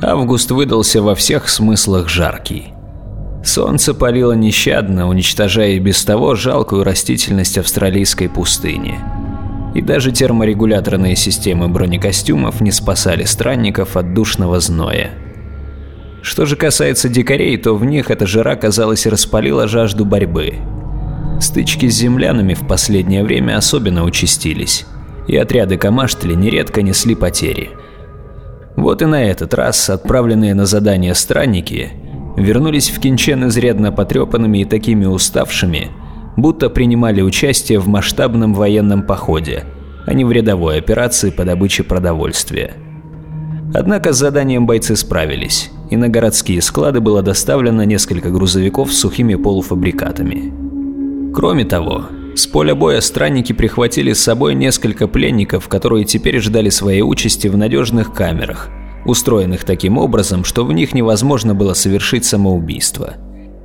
Август выдался во всех смыслах жаркий. Солнце палило нещадно, уничтожая и без того жалкую растительность австралийской пустыни. И даже терморегуляторные системы бронекостюмов не спасали странников от душного зноя. Что же касается дикарей, то в них эта жара, казалось, распалила жажду борьбы. Стычки с землянами в последнее время особенно участились, и отряды Камаштли нередко несли потери. Вот и на этот раз отправленные на задание странники вернулись в Кинчен изрядно потрепанными и такими уставшими, будто принимали участие в масштабном военном походе, а не в рядовой операции по добыче продовольствия. Однако с заданием бойцы справились, и на городские склады было доставлено несколько грузовиков с сухими полуфабрикатами. Кроме того, с поля боя странники прихватили с собой несколько пленников, которые теперь ждали своей участи в надежных камерах, устроенных таким образом, что в них невозможно было совершить самоубийство.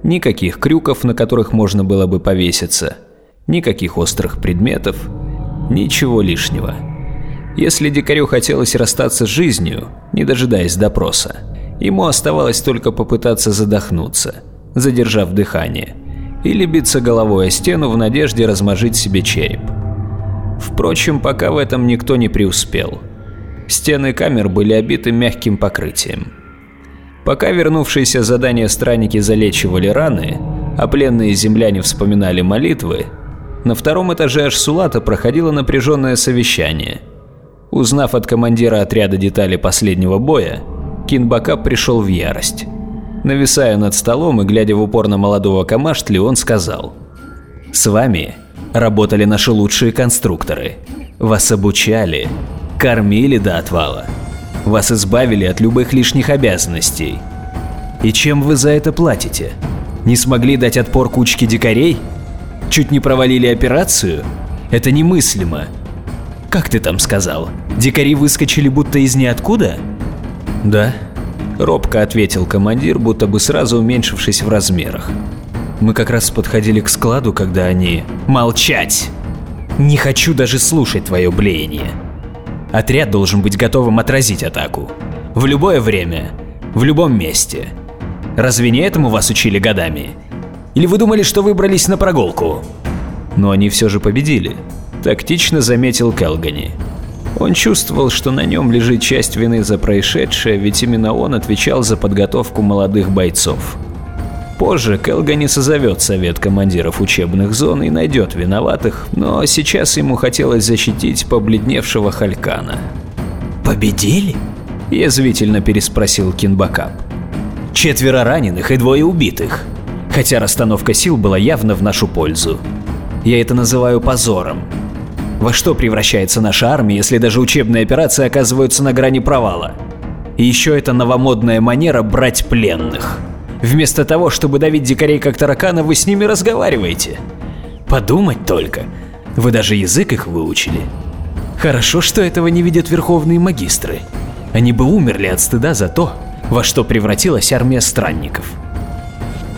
Никаких крюков, на которых можно было бы повеситься, никаких острых предметов, ничего лишнего. Если дикарю хотелось расстаться с жизнью, не дожидаясь допроса, ему оставалось только попытаться задохнуться, задержав дыхание – или биться головой о стену в надежде размажить себе череп. Впрочем, пока в этом никто не преуспел. Стены камер были обиты мягким покрытием. Пока вернувшиеся задания странники залечивали раны, а пленные земляне вспоминали молитвы, на втором этаже Ашсулата проходило напряженное совещание. Узнав от командира отряда детали последнего боя, Кинбакап пришел в ярость. Нависая над столом и глядя в упор на молодого Камаштли, он сказал. «С вами работали наши лучшие конструкторы. Вас обучали, кормили до отвала. Вас избавили от любых лишних обязанностей. И чем вы за это платите? Не смогли дать отпор кучке дикарей? Чуть не провалили операцию? Это немыслимо. Как ты там сказал? Дикари выскочили будто из ниоткуда? Да, Робко ответил командир, будто бы сразу уменьшившись в размерах. Мы как раз подходили к складу, когда они... Молчать! Не хочу даже слушать твое блеяние. Отряд должен быть готовым отразить атаку. В любое время, в любом месте. Разве не этому вас учили годами? Или вы думали, что выбрались на прогулку? Но они все же победили. Тактично заметил Келгани. Он чувствовал, что на нем лежит часть вины за происшедшее, ведь именно он отвечал за подготовку молодых бойцов. Позже Келга не созовет совет командиров учебных зон и найдет виноватых, но сейчас ему хотелось защитить побледневшего Халькана. «Победили?» – язвительно переспросил Кинбакап. «Четверо раненых и двое убитых. Хотя расстановка сил была явно в нашу пользу. Я это называю позором. Во что превращается наша армия, если даже учебные операции оказываются на грани провала? И еще это новомодная манера брать пленных. Вместо того, чтобы давить дикарей как таракана, вы с ними разговариваете. Подумать только, вы даже язык их выучили. Хорошо, что этого не видят верховные магистры. Они бы умерли от стыда за то, во что превратилась армия странников.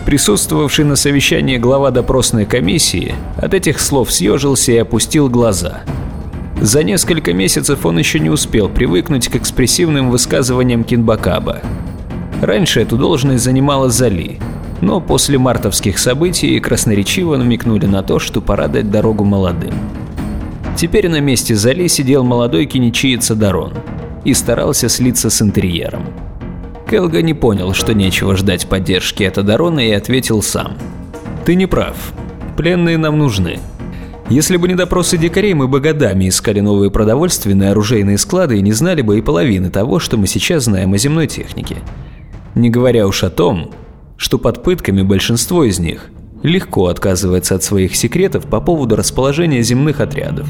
Присутствовавший на совещании глава допросной комиссии от этих слов съежился и опустил глаза. За несколько месяцев он еще не успел привыкнуть к экспрессивным высказываниям Кинбакаба. Раньше эту должность занимала Зали, но после мартовских событий красноречиво намекнули на то, что пора дать дорогу молодым. Теперь на месте Зали сидел молодой киничиец Дарон и старался слиться с интерьером. Келга не понял, что нечего ждать поддержки от Адарона и ответил сам. «Ты не прав. Пленные нам нужны. Если бы не допросы дикарей, мы бы годами искали новые продовольственные оружейные склады и не знали бы и половины того, что мы сейчас знаем о земной технике. Не говоря уж о том, что под пытками большинство из них легко отказывается от своих секретов по поводу расположения земных отрядов.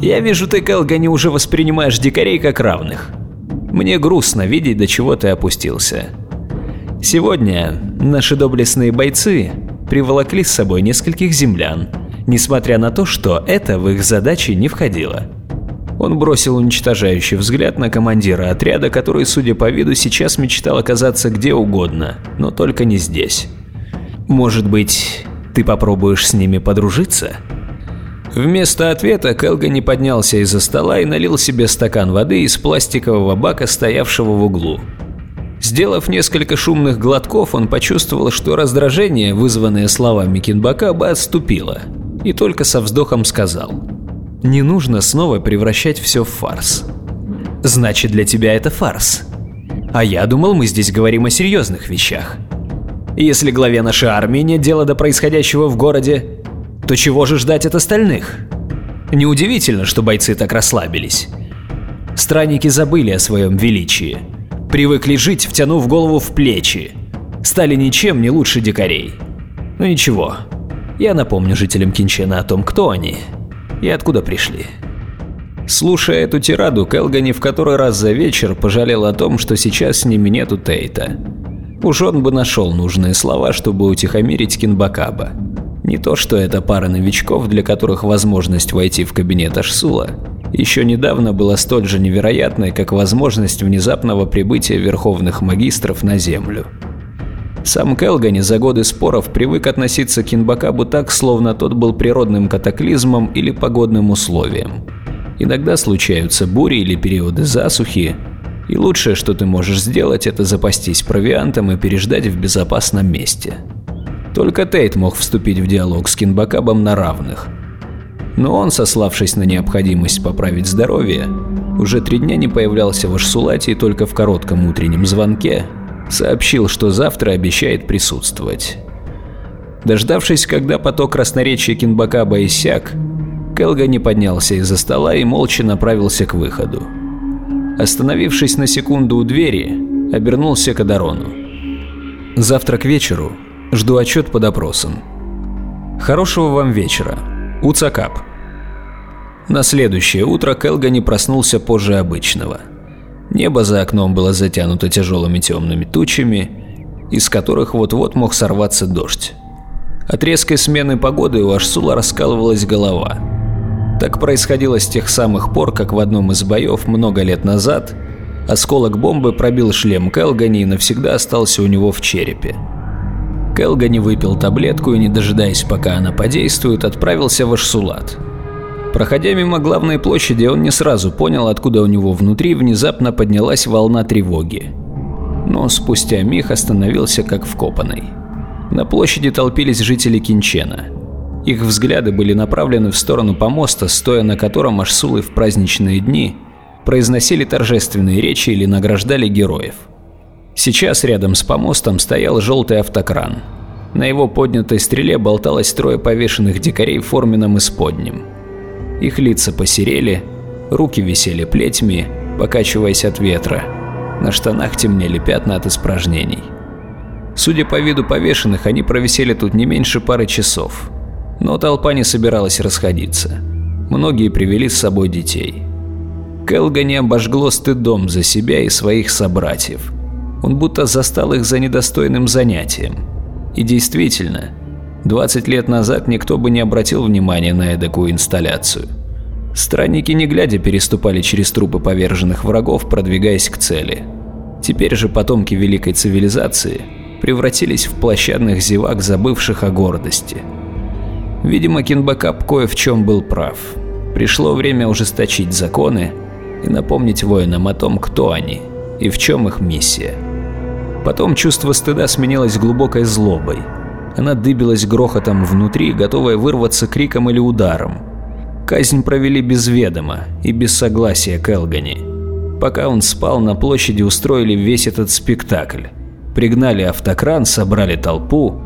Я вижу, ты, Келга, не уже воспринимаешь дикарей как равных. Мне грустно видеть, до чего ты опустился. Сегодня наши доблестные бойцы приволокли с собой нескольких землян, несмотря на то, что это в их задачи не входило. Он бросил уничтожающий взгляд на командира отряда, который, судя по виду, сейчас мечтал оказаться где угодно, но только не здесь. «Может быть, ты попробуешь с ними подружиться?» Вместо ответа Келга поднялся из-за стола и налил себе стакан воды из пластикового бака, стоявшего в углу. Сделав несколько шумных глотков, он почувствовал, что раздражение, вызванное словами Кинбакаба, отступило, и только со вздохом сказал «Не нужно снова превращать все в фарс». «Значит, для тебя это фарс. А я думал, мы здесь говорим о серьезных вещах. Если главе нашей армии нет дела до происходящего в городе, то чего же ждать от остальных? Неудивительно, что бойцы так расслабились. Странники забыли о своем величии» Привыкли жить, втянув голову в плечи. Стали ничем не лучше дикарей. Но ничего, я напомню жителям Кинчена о том, кто они и откуда пришли. Слушая эту тираду, Келгани в который раз за вечер пожалел о том, что сейчас с ними нету Тейта. Уж он бы нашел нужные слова, чтобы утихомирить Кинбакаба. Не то, что это пара новичков, для которых возможность войти в кабинет Ашсула еще недавно была столь же невероятной, как возможность внезапного прибытия верховных магистров на Землю. Сам Келгани за годы споров привык относиться к Инбакабу так, словно тот был природным катаклизмом или погодным условием. Иногда случаются бури или периоды засухи, и лучшее, что ты можешь сделать, это запастись провиантом и переждать в безопасном месте. Только Тейт мог вступить в диалог с Кинбакабом на равных – но он, сославшись на необходимость поправить здоровье, уже три дня не появлялся в Ашсулате и только в коротком утреннем звонке сообщил, что завтра обещает присутствовать. Дождавшись, когда поток красноречия Кинбакаба иссяк, Келга не поднялся из-за стола и молча направился к выходу. Остановившись на секунду у двери, обернулся к Адарону. «Завтра к вечеру жду отчет по допросам. Хорошего вам вечера. Уцакап». На следующее утро Келгани проснулся позже обычного. Небо за окном было затянуто тяжелыми темными тучами, из которых вот-вот мог сорваться дождь. От резкой смены погоды у Ашсула раскалывалась голова. Так происходило с тех самых пор, как в одном из боев много лет назад осколок бомбы пробил шлем Келгани и навсегда остался у него в черепе. Келгани выпил таблетку и, не дожидаясь, пока она подействует, отправился в Ашсулат. Проходя мимо главной площади, он не сразу понял, откуда у него внутри внезапно поднялась волна тревоги. Но спустя миг остановился как вкопанный. На площади толпились жители Кинчена. Их взгляды были направлены в сторону помоста, стоя на котором Ашсулы в праздничные дни произносили торжественные речи или награждали героев. Сейчас рядом с помостом стоял желтый автокран. На его поднятой стреле болталось трое повешенных дикарей в форменном исподнем. Их лица посерели, руки висели плетьми, покачиваясь от ветра. На штанах темнели пятна от испражнений. Судя по виду повешенных, они провисели тут не меньше пары часов. Но толпа не собиралась расходиться. Многие привели с собой детей. Келга не обожгло стыдом за себя и своих собратьев. Он будто застал их за недостойным занятием. И действительно, 20 лет назад никто бы не обратил внимания на эдакую инсталляцию. Странники не глядя переступали через трупы поверженных врагов, продвигаясь к цели. Теперь же потомки великой цивилизации превратились в площадных зевак, забывших о гордости. Видимо, Кинбакап кое в чем был прав. Пришло время ужесточить законы и напомнить воинам о том, кто они и в чем их миссия. Потом чувство стыда сменилось глубокой злобой – она дыбилась грохотом внутри, готовая вырваться криком или ударом. Казнь провели без ведома и без согласия Келгани. Пока он спал, на площади устроили весь этот спектакль. Пригнали автокран, собрали толпу.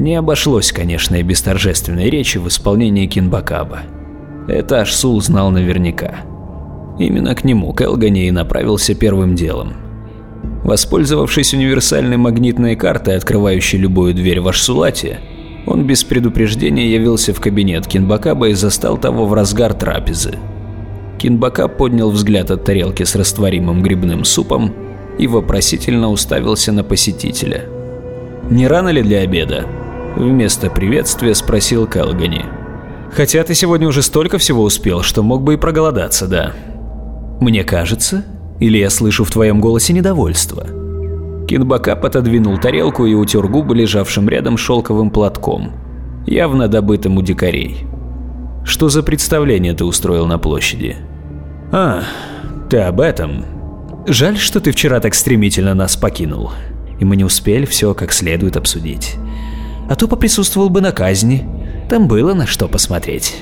Не обошлось, конечно, и без торжественной речи в исполнении Кинбакаба. Это Ашсул знал наверняка. Именно к нему Келгани и направился первым делом. Воспользовавшись универсальной магнитной картой, открывающей любую дверь в Ашсулате, он без предупреждения явился в кабинет Кинбакаба и застал того в разгар трапезы. Кинбакаб поднял взгляд от тарелки с растворимым грибным супом и вопросительно уставился на посетителя. «Не рано ли для обеда?» Вместо приветствия спросил Калгани. «Хотя ты сегодня уже столько всего успел, что мог бы и проголодаться, да?» «Мне кажется, или я слышу в твоем голосе недовольство?» Кинбакап отодвинул тарелку и утер губы лежавшим рядом шелковым платком, явно добытым у дикарей. «Что за представление ты устроил на площади?» «А, ты об этом?» Жаль, что ты вчера так стремительно нас покинул, и мы не успели все как следует обсудить. А то поприсутствовал бы на казни, там было на что посмотреть.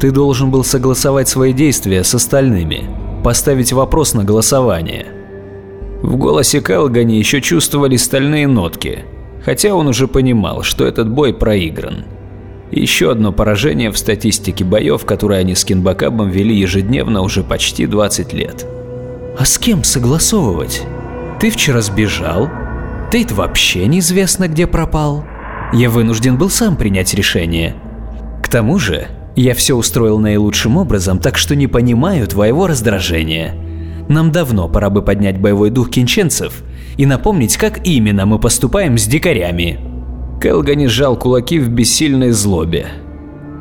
Ты должен был согласовать свои действия с остальными, поставить вопрос на голосование. В голосе Калгани еще чувствовали стальные нотки, хотя он уже понимал, что этот бой проигран. Еще одно поражение в статистике боев, которые они с Кинбакабом вели ежедневно уже почти 20 лет. А с кем согласовывать? Ты вчера сбежал? Тейт вообще неизвестно где пропал. Я вынужден был сам принять решение. К тому же, я все устроил наилучшим образом, так что не понимаю твоего раздражения. Нам давно пора бы поднять боевой дух кинченцев и напомнить, как именно мы поступаем с дикарями. Келгани сжал кулаки в бессильной злобе.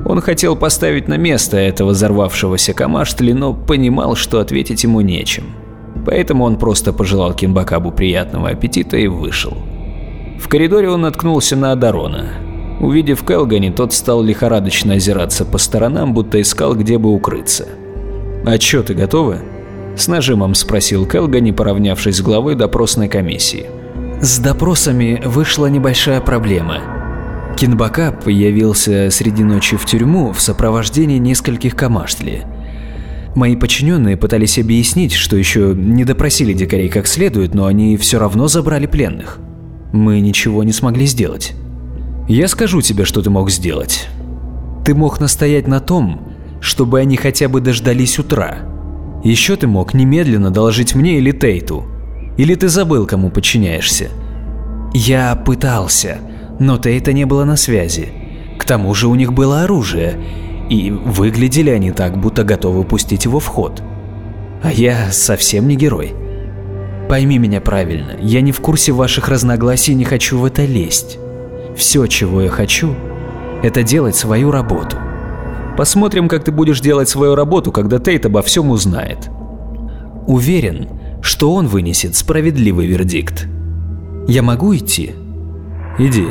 Он хотел поставить на место этого взорвавшегося камаштли, но понимал, что ответить ему нечем. Поэтому он просто пожелал Кинбакабу приятного аппетита и вышел. В коридоре он наткнулся на Адарона. Увидев Келгани, тот стал лихорадочно озираться по сторонам, будто искал, где бы укрыться. «А чё, ты готова?» С нажимом спросил Келгани, поравнявшись с главой допросной комиссии. С допросами вышла небольшая проблема. Кинбакап явился среди ночи в тюрьму в сопровождении нескольких камаштли. Мои подчиненные пытались объяснить, что еще не допросили дикарей как следует, но они все равно забрали пленных. Мы ничего не смогли сделать. Я скажу тебе, что ты мог сделать. Ты мог настоять на том, чтобы они хотя бы дождались утра. Еще ты мог немедленно доложить мне или Тейту, или ты забыл, кому подчиняешься? Я пытался, но Тейта не было на связи. К тому же у них было оружие, и выглядели они так, будто готовы пустить его в ход. А я совсем не герой. Пойми меня правильно, я не в курсе ваших разногласий и не хочу в это лезть. Все, чего я хочу, это делать свою работу. Посмотрим, как ты будешь делать свою работу, когда Тейт обо всем узнает. Уверен, что он вынесет справедливый вердикт. Я могу идти? Иди.